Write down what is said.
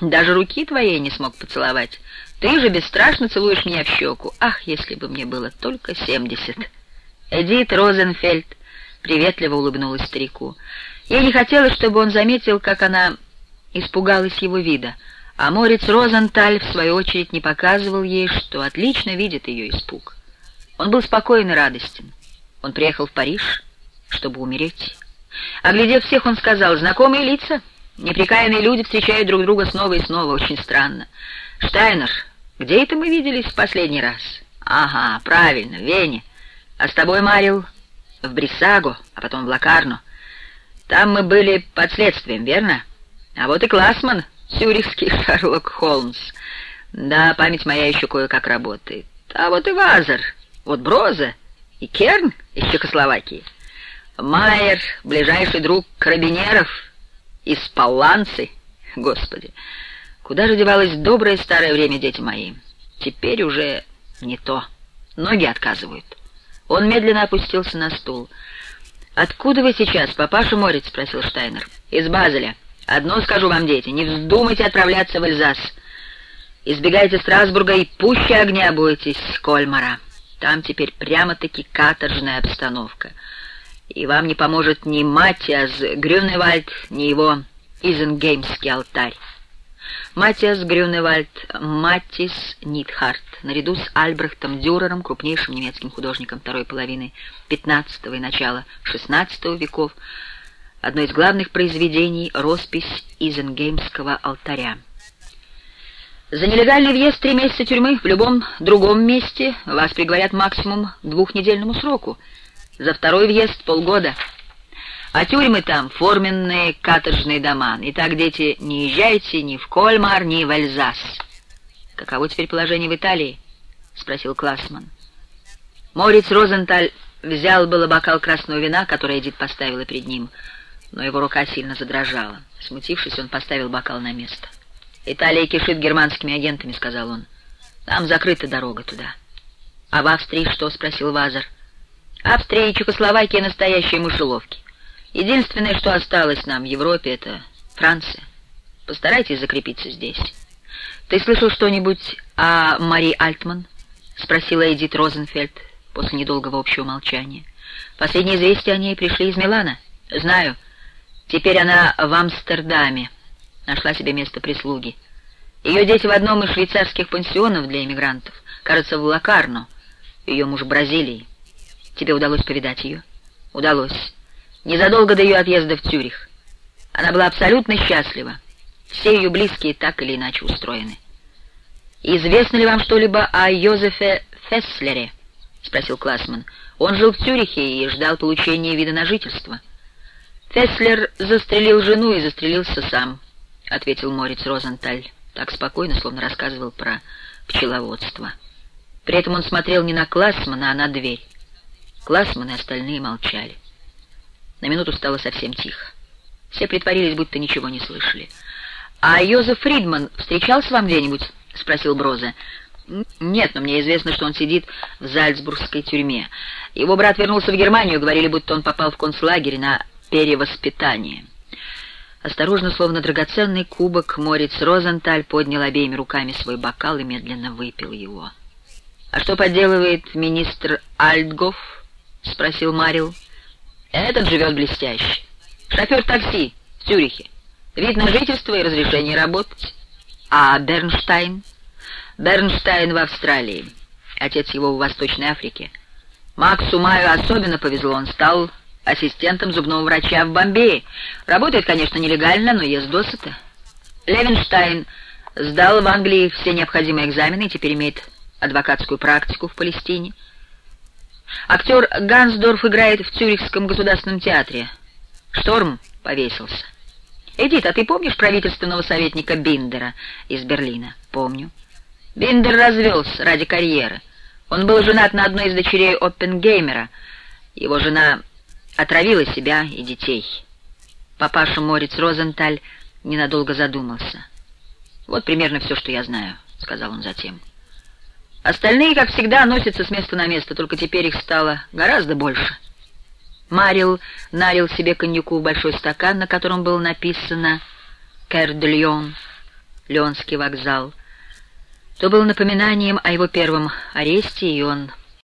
Даже руки твоей не смог поцеловать. Ты же бесстрашно целуешь меня в щеку. Ах, если бы мне было только семьдесят. Эдит Розенфельд приветливо улыбнулась старику. Ей не хотелось, чтобы он заметил, как она испугалась его вида, а Морец Розенталь, в свою очередь, не показывал ей, что отлично видит ее испуг. Он был спокоен и радостен. Он приехал в Париж, чтобы умереть. Оглядев всех, он сказал, «Знакомые лица, неприкаянные люди встречают друг друга снова и снова, очень странно. Штайнер, где это мы виделись в последний раз?» «Ага, правильно, в Вене. А с тобой, Марил, в Бриссаго, а потом в Лакарно. Там мы были под следствием, верно? А вот и Классман, сюрихский Шерлок Холмс. Да, память моя еще кое-как работает. А вот и Вазер, вот Броза и Керн из Чехословакии. Майер, ближайший друг карабинеров, из Палланцы. Господи, куда же девалось доброе старое время, дети мои? Теперь уже не то. Ноги отказывают. Он медленно опустился на стул. «Откуда вы сейчас, папаша Морец?» — спросил Штайнер. «Из Базеля. Одно скажу вам, дети, не вздумайте отправляться в Эльзас. Избегайте Страсбурга и пуще огня бойтесь Кольмара. Там теперь прямо-таки каторжная обстановка. И вам не поможет ни Матиас Грюневальд, ни его Изенгеймский алтарь. Матиас Грюневальд, Маттис Нитхарт, наряду с Альбрехтом Дюрером, крупнейшим немецким художником второй половины XV и начала XVI веков, одно из главных произведений — роспись Изенгеймского алтаря. За нелегальный въезд три месяца тюрьмы в любом другом месте вас приговорят максимум к двухнедельному сроку. За второй въезд — полгода — а тюрьмы там — форменные каторжные дома. Итак, дети, не езжайте ни в Кольмар, ни в Эльзас. «Каково теперь положение в Италии?» — спросил Классман. Морец Розенталь взял было бокал красного вина, который Эдит поставила перед ним, но его рука сильно задрожала. Смутившись, он поставил бокал на место. «Италия кишит германскими агентами», — сказал он. «Там закрыта дорога туда». «А в Австрии что?» — спросил Вазар. «Австрия и Чехословакия — настоящие мышеловки. Единственное, что осталось нам в Европе, это Франция. Постарайтесь закрепиться здесь. Ты слышал что-нибудь о Мари Альтман? Спросила Эдит Розенфельд после недолгого общего молчания. Последние известия о ней пришли из Милана. Знаю. Теперь она в Амстердаме. Нашла себе место прислуги. Ее дети в одном из швейцарских пансионов для эмигрантов. Кажется, в Лакарно. Ее муж в Бразилии. Тебе удалось повидать ее? Удалось незадолго до ее отъезда в Цюрих. Она была абсолютно счастлива. Все ее близкие так или иначе устроены. «Известно ли вам что-либо о Йозефе Фесслере?» — спросил Классман. «Он жил в Цюрихе и ждал получения вида на жительство». «Фесслер застрелил жену и застрелился сам», — ответил Морец Розенталь, так спокойно, словно рассказывал про пчеловодство. При этом он смотрел не на Классмана, а на дверь. Классман и остальные молчали. На минуту стало совсем тихо. Все притворились, будто ничего не слышали. «А Йозеф Фридман встречался вам где-нибудь?» — спросил Брозе. «Нет, но мне известно, что он сидит в Зальцбургской тюрьме. Его брат вернулся в Германию, говорили, будто он попал в концлагерь на перевоспитание». Осторожно, словно драгоценный кубок, Морец Розенталь поднял обеими руками свой бокал и медленно выпил его. «А что поделывает министр Альтгоф?» — спросил Марил. Этот живет блестяще. Шофер такси в Цюрихе. Вид на жительство и разрешение работать. А Бернштайн? Бернштайн в Австралии. Отец его в Восточной Африке. Максу Маю особенно повезло. Он стал ассистентом зубного врача в Бомбее. Работает, конечно, нелегально, но ест досыта. Левенштайн сдал в Англии все необходимые экзамены и теперь имеет адвокатскую практику в Палестине. Актер Гансдорф играет в Цюрихском государственном театре. Шторм повесился. Эдит, а ты помнишь правительственного советника Биндера из Берлина? Помню. Биндер развелся ради карьеры. Он был женат на одной из дочерей Оппенгеймера. Его жена отравила себя и детей. Папаша Морец Розенталь ненадолго задумался. «Вот примерно все, что я знаю», — сказал он затем. Остальные, как всегда, носятся с места на место, только теперь их стало гораздо больше. Марил налил себе коньяку в большой стакан, на котором было написано «Кэр де Льон». Леонский вокзал, то был напоминанием о его первом аресте, и он